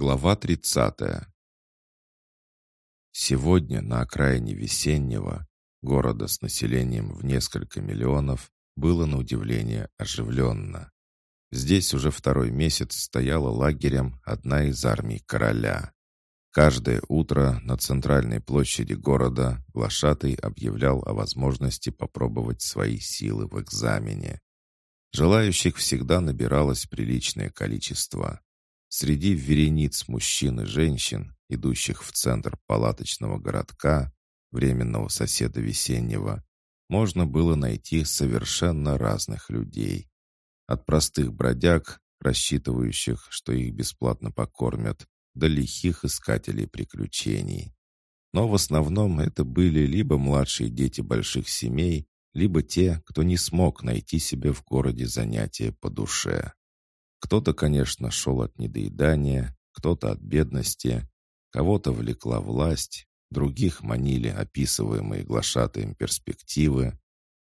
Глава 30. Сегодня на окраине весеннего, города с населением в несколько миллионов, было на удивление оживленно. Здесь уже второй месяц стояла лагерем одна из армий короля. Каждое утро на центральной площади города глашатый объявлял о возможности попробовать свои силы в экзамене. Желающих всегда набиралось приличное количество. Среди верениц мужчин и женщин, идущих в центр палаточного городка, временного соседа весеннего, можно было найти совершенно разных людей. От простых бродяг, рассчитывающих, что их бесплатно покормят, до лихих искателей приключений. Но в основном это были либо младшие дети больших семей, либо те, кто не смог найти себе в городе занятия по душе. Кто-то, конечно, шел от недоедания, кто-то от бедности, кого-то влекла власть, других манили описываемые глашатаем перспективы.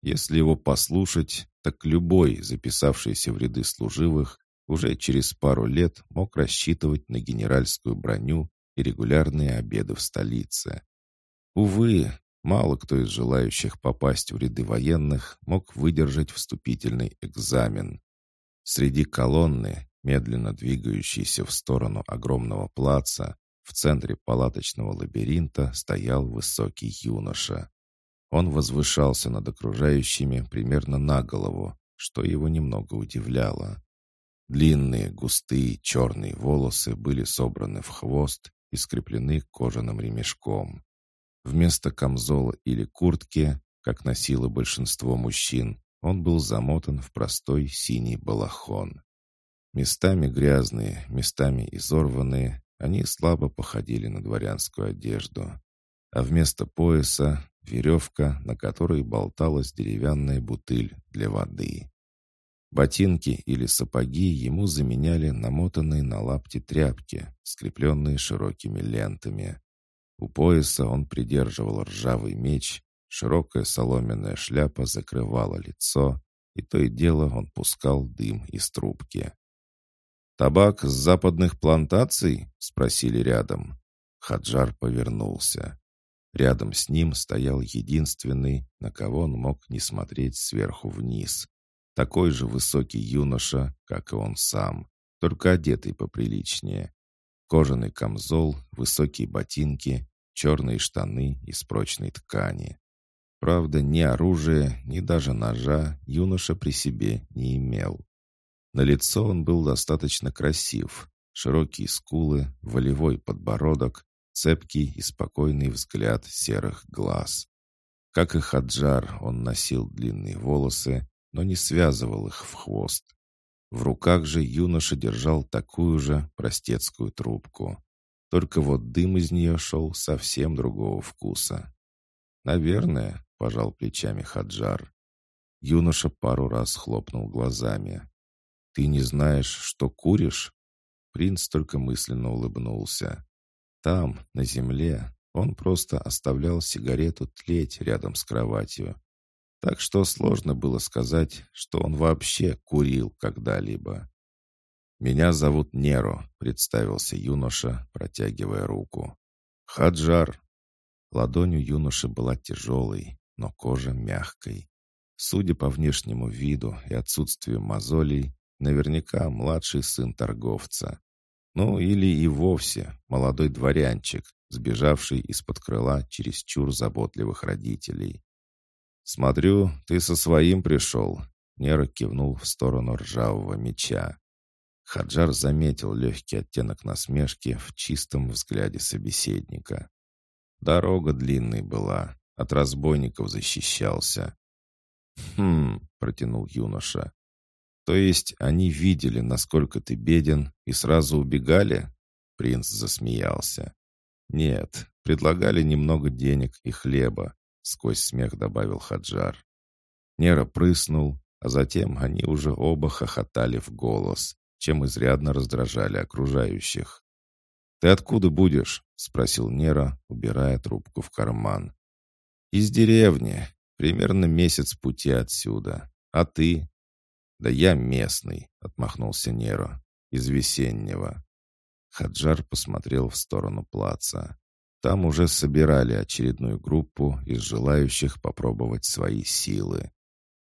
Если его послушать, так любой, записавшийся в ряды служивых, уже через пару лет мог рассчитывать на генеральскую броню и регулярные обеды в столице. Увы, мало кто из желающих попасть в ряды военных мог выдержать вступительный экзамен. Среди колонны, медленно двигающейся в сторону огромного плаца, в центре палаточного лабиринта стоял высокий юноша. Он возвышался над окружающими примерно на голову, что его немного удивляло. Длинные, густые, черные волосы были собраны в хвост и скреплены кожаным ремешком. Вместо камзола или куртки, как носило большинство мужчин, он был замотан в простой синий балахон. Местами грязные, местами изорванные, они слабо походили на дворянскую одежду. А вместо пояса — веревка, на которой болталась деревянная бутыль для воды. Ботинки или сапоги ему заменяли намотанные на лапти тряпки, скрепленные широкими лентами. У пояса он придерживал ржавый меч, Широкая соломенная шляпа закрывала лицо, и то и дело он пускал дым из трубки. «Табак с западных плантаций?» — спросили рядом. Хаджар повернулся. Рядом с ним стоял единственный, на кого он мог не смотреть сверху вниз. Такой же высокий юноша, как и он сам, только одетый поприличнее. Кожаный камзол, высокие ботинки, черные штаны из прочной ткани. Правда, ни оружия, ни даже ножа юноша при себе не имел. На лицо он был достаточно красив. Широкие скулы, волевой подбородок, цепкий и спокойный взгляд серых глаз. Как и Хаджар, он носил длинные волосы, но не связывал их в хвост. В руках же юноша держал такую же простецкую трубку. Только вот дым из нее шел совсем другого вкуса. Наверное, пожал плечами Хаджар. Юноша пару раз хлопнул глазами. «Ты не знаешь, что куришь?» Принц только мысленно улыбнулся. Там, на земле, он просто оставлял сигарету тлеть рядом с кроватью. Так что сложно было сказать, что он вообще курил когда-либо. «Меня зовут Неро», — представился юноша, протягивая руку. «Хаджар». Ладонь юноши была тяжелой, но кожа мягкой. Судя по внешнему виду и отсутствию мозолей, наверняка младший сын торговца. Ну или и вовсе молодой дворянчик, сбежавший из-под крыла чересчур заботливых родителей. «Смотрю, ты со своим пришел», — Нера кивнул в сторону ржавого меча. Хаджар заметил легкий оттенок насмешки в чистом взгляде собеседника. Дорога длинной была, от разбойников защищался. «Хм», — протянул юноша. «То есть они видели, насколько ты беден, и сразу убегали?» Принц засмеялся. «Нет, предлагали немного денег и хлеба», — сквозь смех добавил Хаджар. Нера прыснул, а затем они уже оба хохотали в голос, чем изрядно раздражали окружающих. «Ты откуда будешь?» — спросил Нера, убирая трубку в карман. «Из деревни. Примерно месяц пути отсюда. А ты?» «Да я местный», — отмахнулся Неро. «Из весеннего». Хаджар посмотрел в сторону плаца. Там уже собирали очередную группу из желающих попробовать свои силы.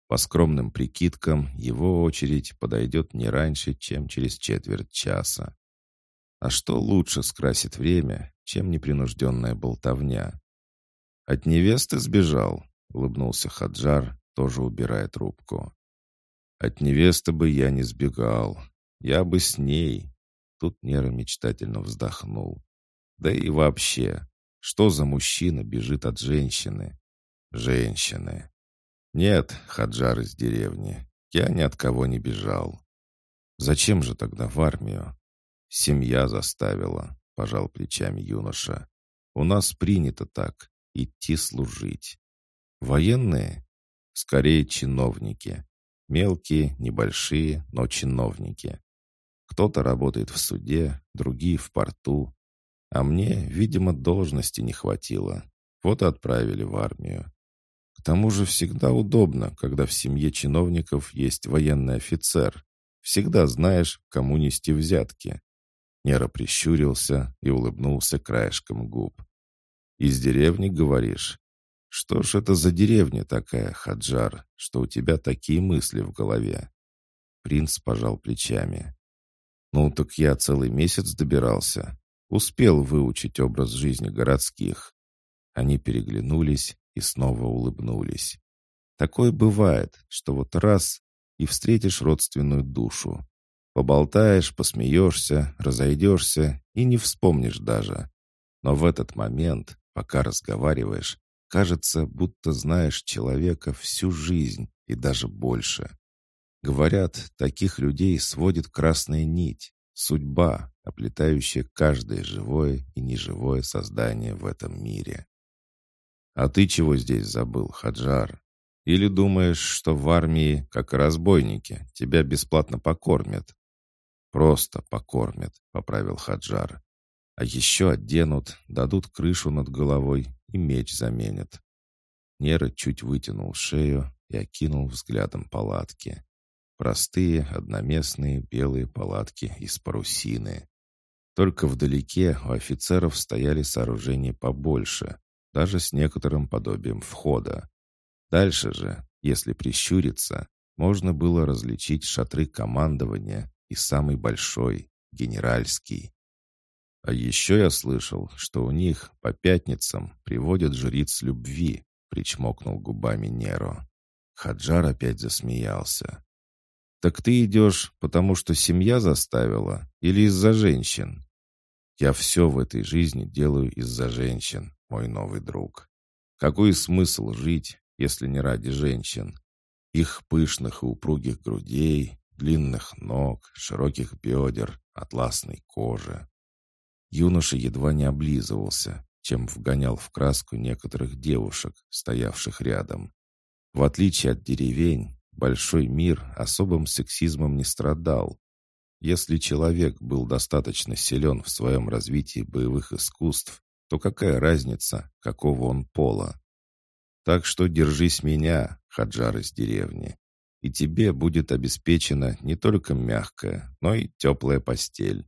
По скромным прикидкам, его очередь подойдет не раньше, чем через четверть часа. А что лучше скрасит время, чем непринужденная болтовня? «От невесты сбежал», — улыбнулся Хаджар, тоже убирая трубку. «От невесты бы я не сбегал. Я бы с ней». Тут Нера мечтательно вздохнул. «Да и вообще, что за мужчина бежит от женщины?» «Женщины». «Нет, Хаджар из деревни, я ни от кого не бежал». «Зачем же тогда в армию?» «Семья заставила», — пожал плечами юноша. «У нас принято так идти служить. Военные? Скорее, чиновники. Мелкие, небольшие, но чиновники. Кто-то работает в суде, другие в порту. А мне, видимо, должности не хватило. Вот и отправили в армию. К тому же всегда удобно, когда в семье чиновников есть военный офицер. Всегда знаешь, кому нести взятки. Нера прищурился и улыбнулся краешком губ. «Из деревни, говоришь? Что ж это за деревня такая, Хаджар, что у тебя такие мысли в голове?» Принц пожал плечами. «Ну, так я целый месяц добирался. Успел выучить образ жизни городских». Они переглянулись и снова улыбнулись. Такое бывает, что вот раз и встретишь родственную душу. Поболтаешь, посмеешься, разойдешься и не вспомнишь даже. Но в этот момент Пока разговариваешь, кажется, будто знаешь человека всю жизнь и даже больше. Говорят, таких людей сводит красная нить, судьба, оплетающая каждое живое и неживое создание в этом мире. «А ты чего здесь забыл, Хаджар? Или думаешь, что в армии, как и разбойники, тебя бесплатно покормят?» «Просто покормят», — поправил Хаджар. А еще оденут, дадут крышу над головой и меч заменят. Нера чуть вытянул шею и окинул взглядом палатки. Простые, одноместные белые палатки из парусины. Только вдалеке у офицеров стояли сооружения побольше, даже с некоторым подобием входа. Дальше же, если прищуриться, можно было различить шатры командования и самый большой, генеральский. А еще я слышал, что у них по пятницам приводят жриц любви, причмокнул губами Неро. Хаджар опять засмеялся. «Так ты идешь, потому что семья заставила или из-за женщин?» «Я все в этой жизни делаю из-за женщин, мой новый друг. Какой смысл жить, если не ради женщин? Их пышных и упругих грудей, длинных ног, широких бедер, атласной кожи. Юноша едва не облизывался, чем вгонял в краску некоторых девушек, стоявших рядом. В отличие от деревень, большой мир особым сексизмом не страдал. Если человек был достаточно силен в своем развитии боевых искусств, то какая разница, какого он пола? Так что держись меня, Хаджар из деревни, и тебе будет обеспечена не только мягкая, но и теплая постель.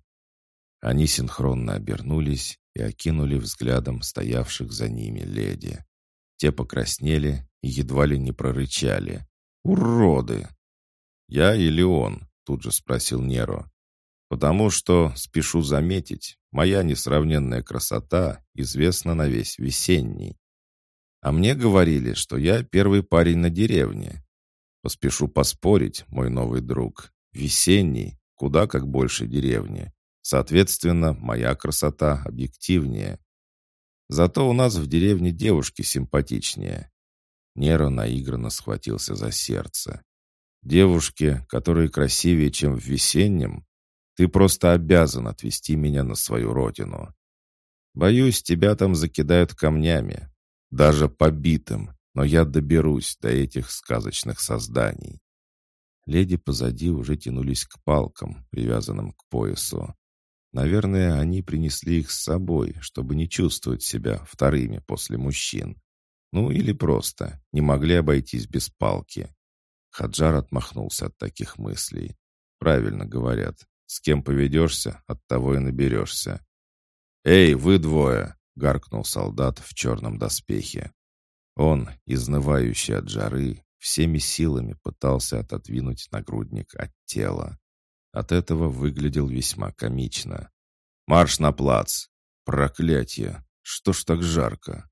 Они синхронно обернулись и окинули взглядом стоявших за ними леди. Те покраснели и едва ли не прорычали. «Уроды!» «Я или он?» — тут же спросил Неро. «Потому что, спешу заметить, моя несравненная красота известна на весь весенний. А мне говорили, что я первый парень на деревне. Поспешу поспорить, мой новый друг, весенний куда как больше деревни. Соответственно, моя красота объективнее. Зато у нас в деревне девушки симпатичнее. Неро наигранно схватился за сердце. Девушки, которые красивее, чем в весеннем, ты просто обязан отвезти меня на свою родину. Боюсь, тебя там закидают камнями, даже побитым, но я доберусь до этих сказочных созданий. Леди позади уже тянулись к палкам, привязанным к поясу. Наверное, они принесли их с собой, чтобы не чувствовать себя вторыми после мужчин. Ну или просто не могли обойтись без палки. Хаджар отмахнулся от таких мыслей. Правильно говорят, С кем поведешься, от того и наберешься. «Эй, вы двое!» — гаркнул солдат в черном доспехе. Он, изнывающий от жары, всеми силами пытался отодвинуть нагрудник от тела. От этого выглядел весьма комично. «Марш на плац! Проклятье! Что ж так жарко?»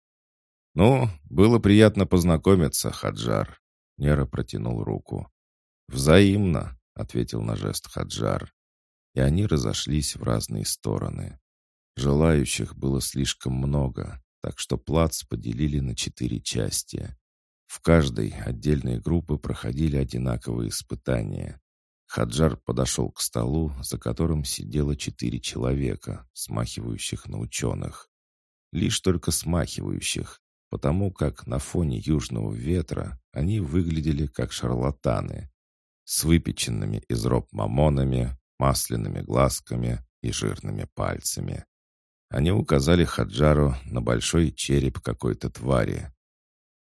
«Ну, было приятно познакомиться, Хаджар». Нера протянул руку. «Взаимно», — ответил на жест Хаджар. И они разошлись в разные стороны. Желающих было слишком много, так что плац поделили на четыре части. В каждой отдельные группы проходили одинаковые испытания. Хаджар подошел к столу, за которым сидело четыре человека, смахивающих на ученых. Лишь только смахивающих, потому как на фоне южного ветра они выглядели как шарлатаны, с выпеченными из роб мамонами, масляными глазками и жирными пальцами. Они указали Хаджару на большой череп какой-то твари.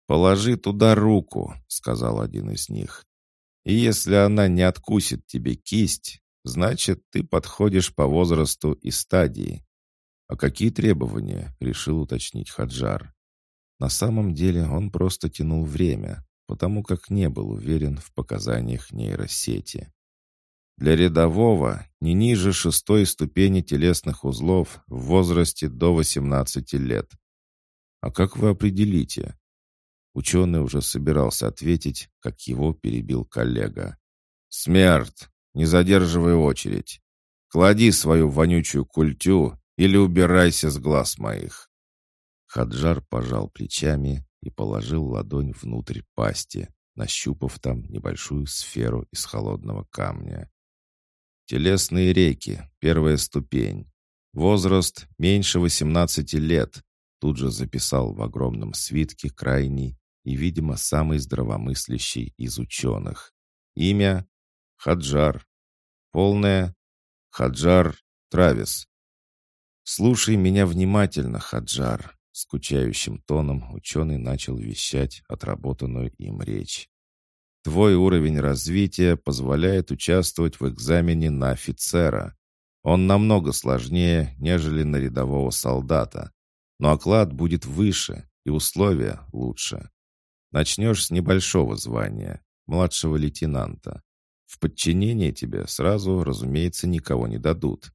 «Положи туда руку», — сказал один из них. «И если она не откусит тебе кисть, значит, ты подходишь по возрасту и стадии». «А какие требования?» — решил уточнить Хаджар. На самом деле он просто тянул время, потому как не был уверен в показаниях нейросети. Для рядового не ниже шестой ступени телесных узлов в возрасте до 18 лет. А как вы определите? Ученый уже собирался ответить, как его перебил коллега. «Смерть! Не задерживай очередь! Клади свою вонючую культю или убирайся с глаз моих!» Хаджар пожал плечами и положил ладонь внутрь пасти, нащупав там небольшую сферу из холодного камня. Телесные реки, первая ступень. Возраст меньше 18 лет. Тут же записал в огромном свитке крайний и, видимо, самый здравомыслящий из ученых. Имя — Хаджар. Полное — Хаджар Травис. «Слушай меня внимательно, Хаджар», — скучающим тоном ученый начал вещать отработанную им речь. Твой уровень развития позволяет участвовать в экзамене на офицера. Он намного сложнее, нежели на рядового солдата. Но оклад будет выше, и условия лучше. Начнешь с небольшого звания, младшего лейтенанта. В подчинение тебе сразу, разумеется, никого не дадут.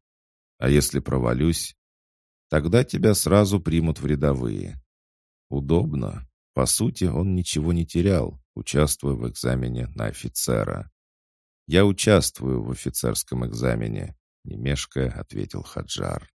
А если провалюсь, тогда тебя сразу примут в рядовые. Удобно. По сути, он ничего не терял, участвуя в экзамене на офицера. «Я участвую в офицерском экзамене», — не мешкая ответил Хаджар.